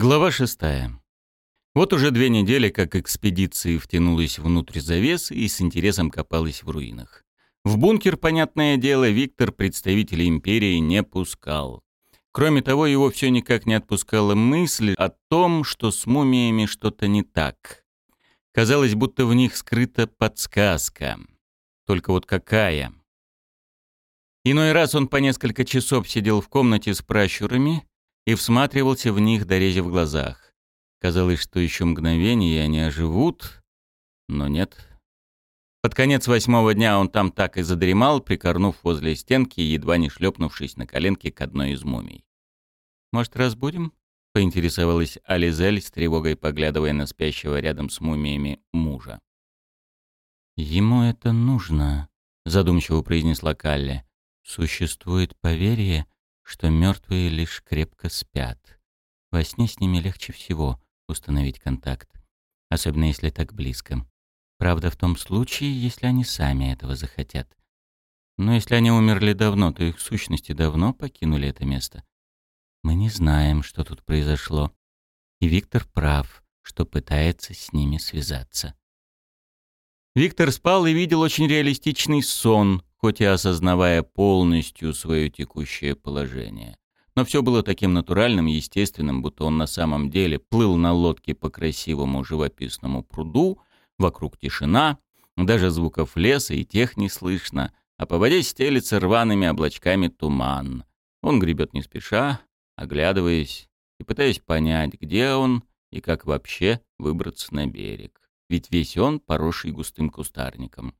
Глава шестая. Вот уже две недели, как экспедиция втянулась внутрь завесы и с интересом копалась в руинах. В бункер, понятное дело, Виктор представителей империи не пускал. Кроме того, его все никак не отпускала мысль о том, что с мумиями что-то не так. Казалось, будто в них скрыта подсказка. Только вот какая? Иной раз он по несколько часов сидел в комнате с пращурами и всматривался в них, дорезя в глазах. Казалось, что еще мгновение, и они оживут, но нет. Под конец восьмого дня он там так и задремал, прикорнув возле стенки, едва не шлепнувшись на коленке к одной из мумий. «Может, разбудим?» — поинтересовалась Ализель с тревогой, поглядывая на спящего рядом с мумиями мужа. «Ему это нужно», — задумчиво произнесла Калли. «Существует поверье, что мертвые лишь крепко спят. Во сне с ними легче всего установить контакт, особенно если так близко. Правда, в том случае, если они сами этого захотят. Но если они умерли давно, то их сущности давно покинули это место. Мы не знаем, что тут произошло. И Виктор прав, что пытается с ними связаться. Виктор спал и видел очень реалистичный сон, хоть и осознавая полностью свое текущее положение. Но все было таким натуральным, естественным, будто он на самом деле плыл на лодке по красивому живописному пруду, вокруг тишина, даже звуков леса и тех не слышно, а по воде стелится рваными облачками туман. Он гребет не спеша, оглядываясь и пытаясь понять, где он и как вообще выбраться на берег. Ведь весь он поросший густым кустарником.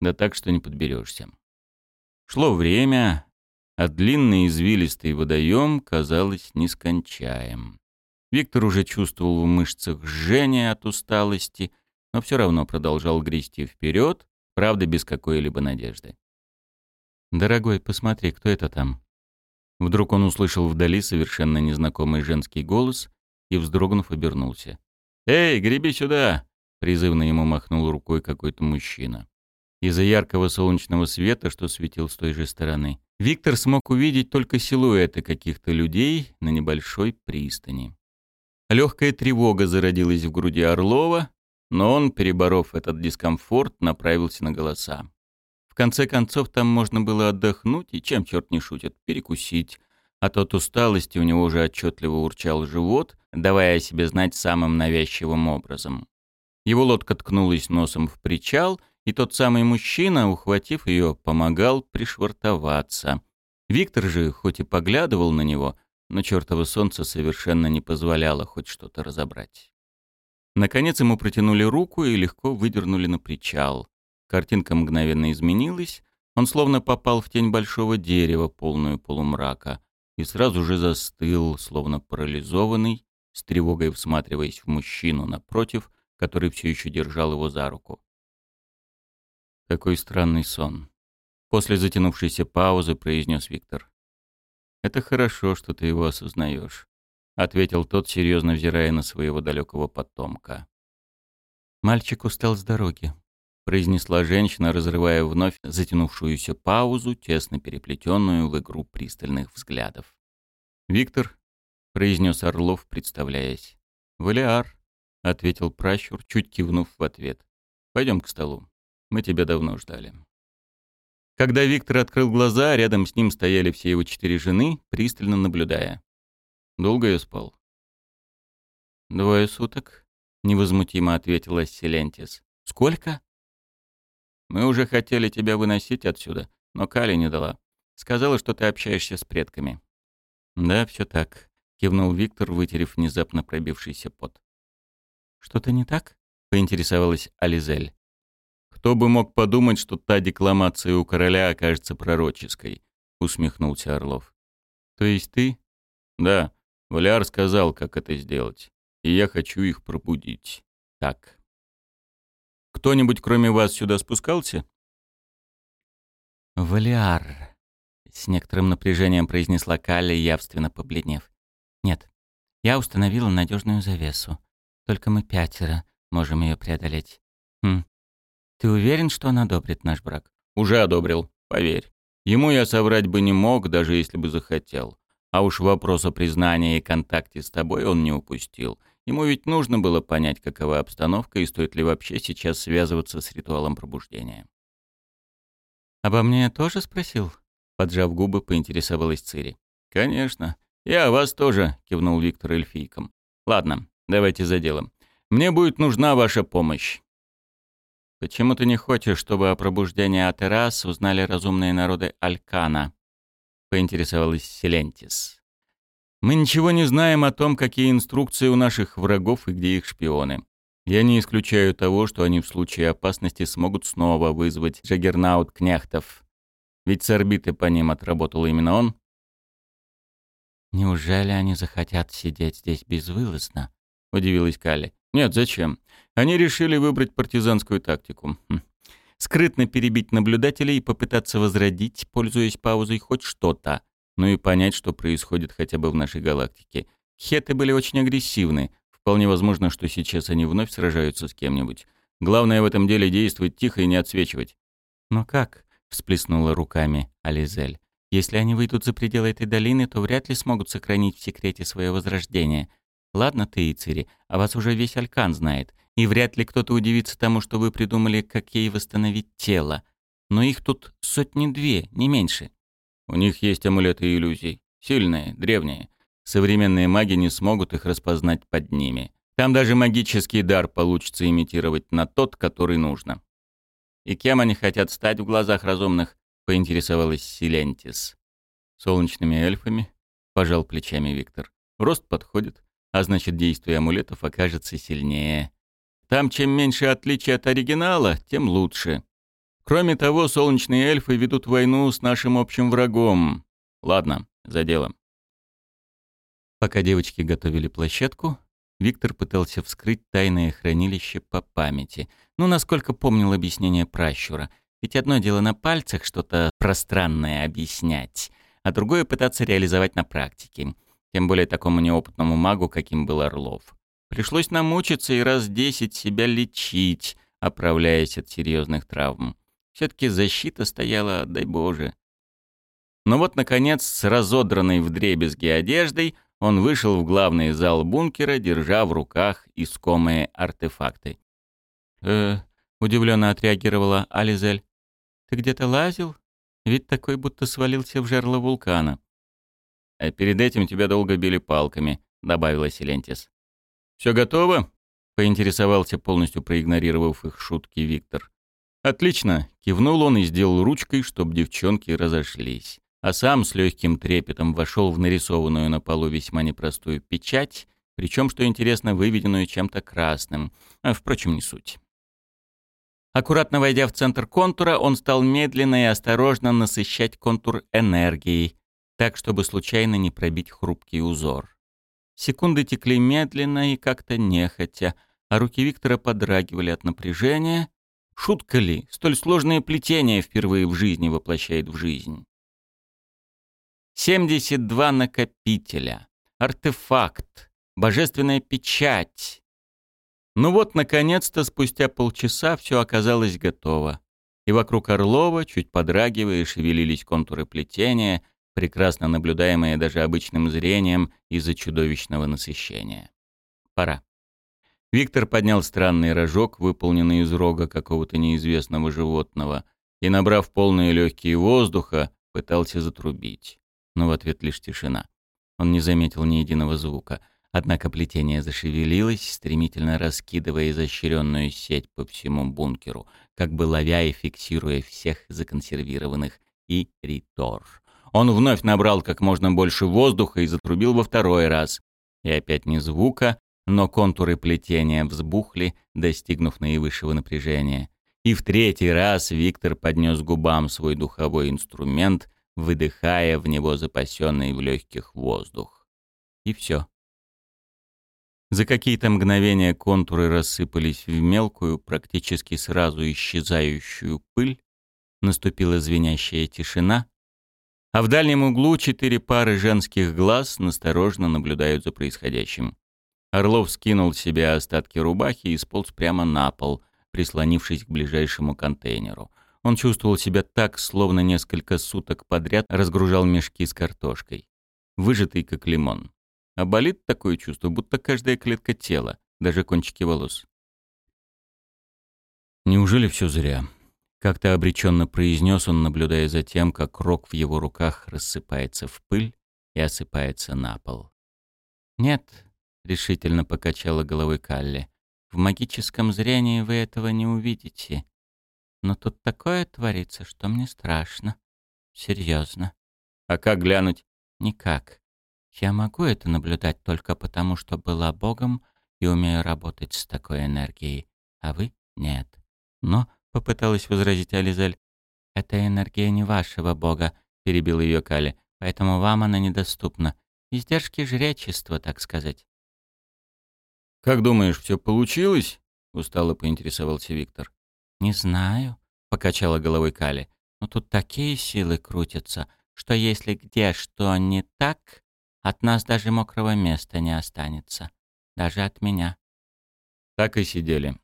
Да так, что не подберешься. Шло время, а длинный извилистый водоем, казалось, нескончаем. Виктор уже чувствовал в мышцах жжение от усталости, но все равно продолжал грести вперед, правда, без какой-либо надежды. «Дорогой, посмотри, кто это там?» Вдруг он услышал вдали совершенно незнакомый женский голос и, вздрогнув, обернулся. «Эй, греби сюда!» — призывно ему махнул рукой какой-то мужчина из-за яркого солнечного света, что светил с той же стороны. Виктор смог увидеть только силуэты каких-то людей на небольшой пристани. Легкая тревога зародилась в груди Орлова, но он, переборов этот дискомфорт, направился на голоса. В конце концов, там можно было отдохнуть и, чем черт не шутит, перекусить. А то от усталости у него уже отчетливо урчал живот, давая о себе знать самым навязчивым образом. Его лодка ткнулась носом в причал — и тот самый мужчина, ухватив ее, помогал пришвартоваться. Виктор же, хоть и поглядывал на него, но чертово солнце совершенно не позволяло хоть что-то разобрать. Наконец ему протянули руку и легко выдернули на причал. Картинка мгновенно изменилась, он словно попал в тень большого дерева, полную полумрака, и сразу же застыл, словно парализованный, с тревогой всматриваясь в мужчину напротив, который все еще держал его за руку. Какой странный сон. После затянувшейся паузы произнес Виктор. «Это хорошо, что ты его осознаешь», — ответил тот, серьезно взирая на своего далекого потомка. «Мальчик устал с дороги», — произнесла женщина, разрывая вновь затянувшуюся паузу, тесно переплетенную в игру пристальных взглядов. «Виктор», — произнес Орлов, представляясь. «Валиар», — ответил пращур, чуть кивнув в ответ. «Пойдем к столу». Мы тебя давно ждали». Когда Виктор открыл глаза, рядом с ним стояли все его четыре жены, пристально наблюдая. «Долго я спал?» «Двое суток», — невозмутимо ответила Селентис. «Сколько?» «Мы уже хотели тебя выносить отсюда, но Кали не дала. Сказала, что ты общаешься с предками». «Да, все так», — кивнул Виктор, вытерев внезапно пробившийся пот. «Что-то не так?» — поинтересовалась Ализель. «Кто бы мог подумать, что та декламация у короля окажется пророческой?» — усмехнулся Орлов. «То есть ты?» «Да, Валяр сказал, как это сделать, и я хочу их пробудить. Так. Кто-нибудь кроме вас сюда спускался?» «Валиар», — с некоторым напряжением произнесла Калли, явственно побледнев. «Нет, я установила надежную завесу. Только мы пятеро можем ее преодолеть. Хм, ты уверен, что он одобрит наш брак? Уже одобрил, поверь. Ему я соврать бы не мог, даже если бы захотел. А уж вопрос о признании и контакте с тобой он не упустил. Ему ведь нужно было понять, какова обстановка и стоит ли вообще сейчас связываться с ритуалом пробуждения. «Обо мне тоже спросил?» Поджав губы, поинтересовалась Цири. «Конечно. И о вас тоже», — кивнул Виктор эльфийком. «Ладно, давайте за делом. Мне будет нужна ваша помощь». «Почему ты не хочешь, чтобы о пробуждении Атерас узнали разумные народы Алькана?» — поинтересовалась Селентис. «Мы ничего не знаем о том, какие инструкции у наших врагов и где их шпионы. Я не исключаю того, что они в случае опасности смогут снова вызвать Джаггернаут Княхтов. Ведь с орбиты по ним отработал именно он». «Неужели они захотят сидеть здесь безвылазно?» — удивилась Калли. «Нет, зачем? Они решили выбрать партизанскую тактику. Хм скрытно перебить наблюдателей и попытаться возродить, пользуясь паузой, хоть что-то, ну и понять, что происходит хотя бы в нашей галактике. Хеты были очень агрессивны. Вполне возможно, что сейчас они вновь сражаются с кем-нибудь. Главное в этом деле действовать тихо и не отсвечивать. «Но как?» — всплеснула руками Ализель. «Если они выйдут за пределы этой долины, то вряд ли смогут сохранить в секрете свое возрождение. Ладно ты, Ицири, а вас уже весь Алькан знает и вряд ли кто-то удивится тому, что вы придумали, как ей восстановить тело. Но их тут сотни-две, не меньше. У них есть амулеты иллюзий. Сильные, древние. Современные маги не смогут их распознать под ними. Там даже магический дар получится имитировать на тот, который нужно. «И кем они хотят стать в глазах разумных?» — поинтересовалась Силентис. «Солнечными эльфами», — пожал плечами Виктор. «Рост подходит, а значит, действие амулетов окажется сильнее. Там чем меньше отличий от оригинала, тем лучше. Кроме того, солнечные эльфы ведут войну с нашим общим врагом. Ладно, за делом. Пока девочки готовили площадку, Виктор пытался вскрыть тайное хранилище по памяти. Ну, насколько помнил объяснение пращура. Ведь одно дело на пальцах что-то пространное объяснять, а другое пытаться реализовать на практике. Тем более такому неопытному магу, каким был Орлов. Пришлось намучиться и раз десять себя лечить, оправляясь от серьезных травм. Все-таки защита стояла, дай Боже. Но вот, наконец, с разодранной вдребезги одеждой он вышел в главный зал бункера, держа в руках искомые артефакты. «Э, — удивленно отреагировала Ализель. «Ты где-то лазил? Вид такой, будто свалился в жерло вулкана». «А перед этим тебя долго били палками», — добавила Силентис. «Все готово?» — поинтересовался, полностью проигнорировав их шутки Виктор. «Отлично!» — кивнул он и сделал ручкой, чтобы девчонки разошлись. А сам с легким трепетом вошел в нарисованную на полу весьма непростую печать, причем, что интересно, выведенную чем-то красным. А, впрочем, не суть. Аккуратно войдя в центр контура, он стал медленно и осторожно насыщать контур энергией, так, чтобы случайно не пробить хрупкий узор. Секунды текли медленно и как-то нехотя, а руки Виктора подрагивали от напряжения. Шутка ли, столь сложное плетение впервые в жизни воплощает в жизнь? 72 накопителя, артефакт, божественная печать. Ну вот, наконец-то, спустя полчаса все оказалось готово. И вокруг Орлова, чуть подрагивая, шевелились контуры плетения, прекрасно наблюдаемые даже обычным зрением из-за чудовищного насыщения. Пора. Виктор поднял странный рожок, выполненный из рога какого-то неизвестного животного, и, набрав полные легкие воздуха, пытался затрубить. Но в ответ лишь тишина. Он не заметил ни единого звука. Однако плетение зашевелилось, стремительно раскидывая изощренную сеть по всему бункеру, как бы ловя и фиксируя всех законсервированных и ритор. Он вновь набрал как можно больше воздуха и затрубил во второй раз. И опять ни звука, но контуры плетения взбухли, достигнув наивысшего напряжения. И в третий раз Виктор поднес губам свой духовой инструмент, выдыхая в него запасенный в легких воздух. И все. За какие-то мгновения контуры рассыпались в мелкую, практически сразу исчезающую пыль. Наступила звенящая тишина, а в дальнем углу четыре пары женских глаз насторожно наблюдают за происходящим. Орлов скинул с себя остатки рубахи и сполз прямо на пол, прислонившись к ближайшему контейнеру. Он чувствовал себя так, словно несколько суток подряд разгружал мешки с картошкой. выжатый как лимон. А болит такое чувство, будто каждая клетка тела, даже кончики волос. Неужели все зря? Как-то обреченно произнес он, наблюдая за тем, как рог в его руках рассыпается в пыль и осыпается на пол. «Нет», — решительно покачала головой Калли, — «в магическом зрении вы этого не увидите. Но тут такое творится, что мне страшно. Серьезно. А как глянуть? Никак. Я могу это наблюдать только потому, что была Богом и умею работать с такой энергией, а вы — нет. Но, — попыталась возразить Ализель, — эта энергия не вашего Бога, — перебил ее Кали, — поэтому вам она недоступна. Издержки жречества, так сказать. «Как думаешь, все получилось?» — устало поинтересовался Виктор. «Не знаю», — покачала головой Кали. «Но тут такие силы крутятся, что если где что не так, от нас даже мокрого места не останется. Даже от меня». Так и сидели.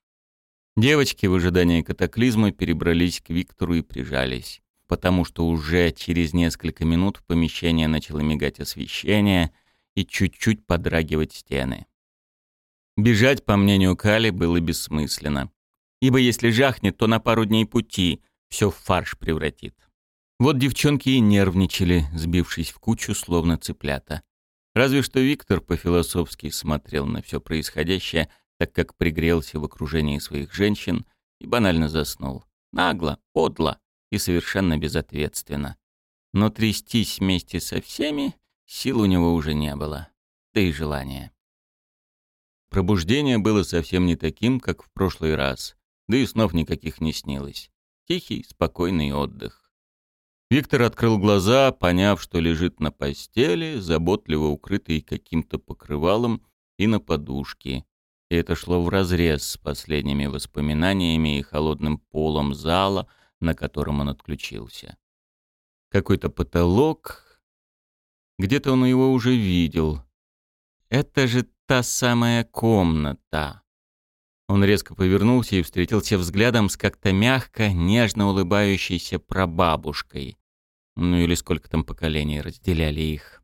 Девочки в ожидании катаклизма перебрались к Виктору и прижались, потому что уже через несколько минут в помещение начало мигать освещение и чуть-чуть подрагивать стены. Бежать, по мнению Кали, было бессмысленно ибо если жахнет, то на пару дней пути все в фарш превратит. Вот девчонки и нервничали, сбившись в кучу, словно цыплята. Разве что Виктор по-философски смотрел на все происходящее, так как пригрелся в окружении своих женщин и банально заснул. Нагло, подло и совершенно безответственно. Но трястись вместе со всеми сил у него уже не было, да и желания. Пробуждение было совсем не таким, как в прошлый раз да и снов никаких не снилось. Тихий, спокойный отдых. Виктор открыл глаза, поняв, что лежит на постели, заботливо укрытый каким-то покрывалом и на подушке. И это шло вразрез с последними воспоминаниями и холодным полом зала, на котором он отключился. Какой-то потолок. Где-то он его уже видел. Это же та самая комната. Он резко повернулся и встретился взглядом с как-то мягко, нежно улыбающейся прабабушкой. Ну или сколько там поколений разделяли их.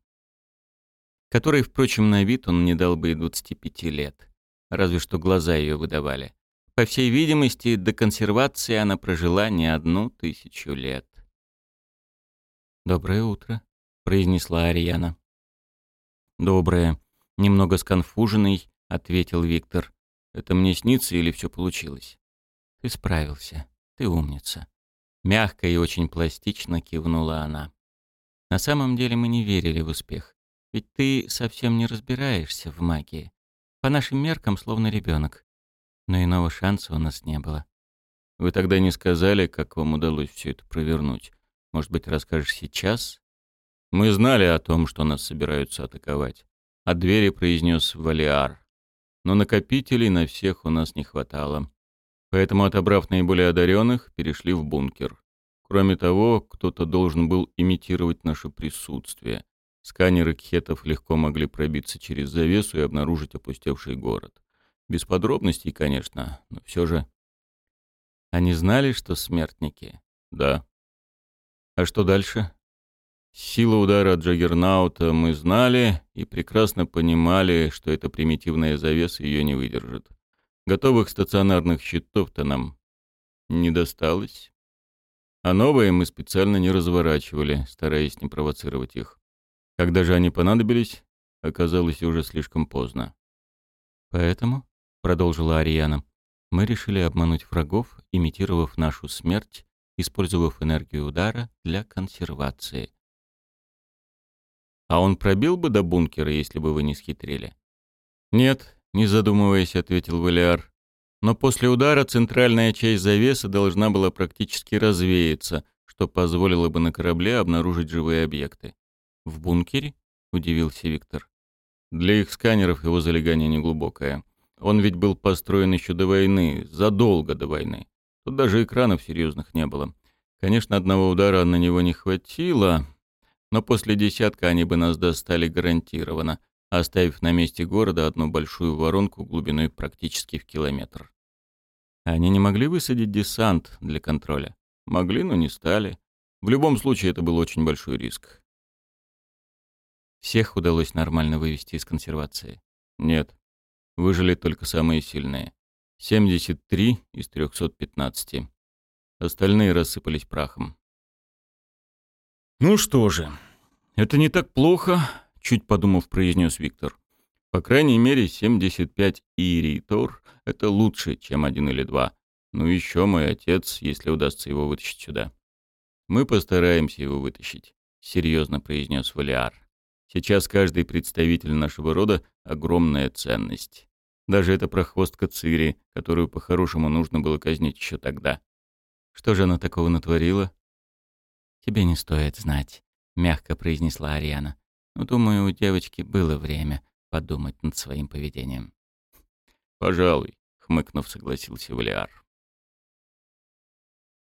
Которой, впрочем, на вид он не дал бы и 25 лет. Разве что глаза ее выдавали. По всей видимости, до консервации она прожила не одну тысячу лет. «Доброе утро», — произнесла Ариана. «Доброе», — немного сконфуженный, ответил Виктор. Это мне снится или все получилось? Ты справился. Ты умница. Мягко и очень пластично кивнула она. На самом деле мы не верили в успех. Ведь ты совсем не разбираешься в магии. По нашим меркам, словно ребенок. Но иного шанса у нас не было. Вы тогда не сказали, как вам удалось все это провернуть. Может быть, расскажешь сейчас? Мы знали о том, что нас собираются атаковать. От двери произнес Валиар но накопителей на всех у нас не хватало. Поэтому, отобрав наиболее одаренных, перешли в бункер. Кроме того, кто-то должен был имитировать наше присутствие. Сканеры кхетов легко могли пробиться через завесу и обнаружить опустевший город. Без подробностей, конечно, но все же... Они знали, что смертники? Да. А что дальше? Сила удара Джаггернаута мы знали и прекрасно понимали, что эта примитивная завеса ее не выдержит. Готовых стационарных щитов-то нам не досталось. А новые мы специально не разворачивали, стараясь не провоцировать их. Когда же они понадобились, оказалось уже слишком поздно. «Поэтому», — продолжила Ариана, — «мы решили обмануть врагов, имитировав нашу смерть, использовав энергию удара для консервации. А он пробил бы до бункера, если бы вы не схитрили? Нет, не задумываясь, ответил Валиар. Но после удара центральная часть завесы должна была практически развеяться, что позволило бы на корабле обнаружить живые объекты. В бункере? удивился Виктор. Для их сканеров его залегание неглубокое. Он ведь был построен еще до войны, задолго до войны. Тут даже экранов серьезных не было. Конечно, одного удара на него не хватило, но после десятка они бы нас достали гарантированно, оставив на месте города одну большую воронку глубиной практически в километр. Они не могли высадить десант для контроля. Могли, но не стали. В любом случае, это был очень большой риск. Всех удалось нормально вывести из консервации? Нет. Выжили только самые сильные. 73 из 315. Остальные рассыпались прахом. «Ну что же, это не так плохо», — чуть подумав, произнес Виктор. «По крайней мере, 75 ирий Тор — это лучше, чем один или два. Ну еще мой отец, если удастся его вытащить сюда». «Мы постараемся его вытащить», — серьезно произнес Валиар. «Сейчас каждый представитель нашего рода — огромная ценность. Даже эта прохвостка Цири, которую по-хорошему нужно было казнить еще тогда. Что же она такого натворила?» «Тебе не стоит знать», — мягко произнесла Ариана. «Но, думаю, у девочки было время подумать над своим поведением». «Пожалуй», — хмыкнув, согласился Валиар.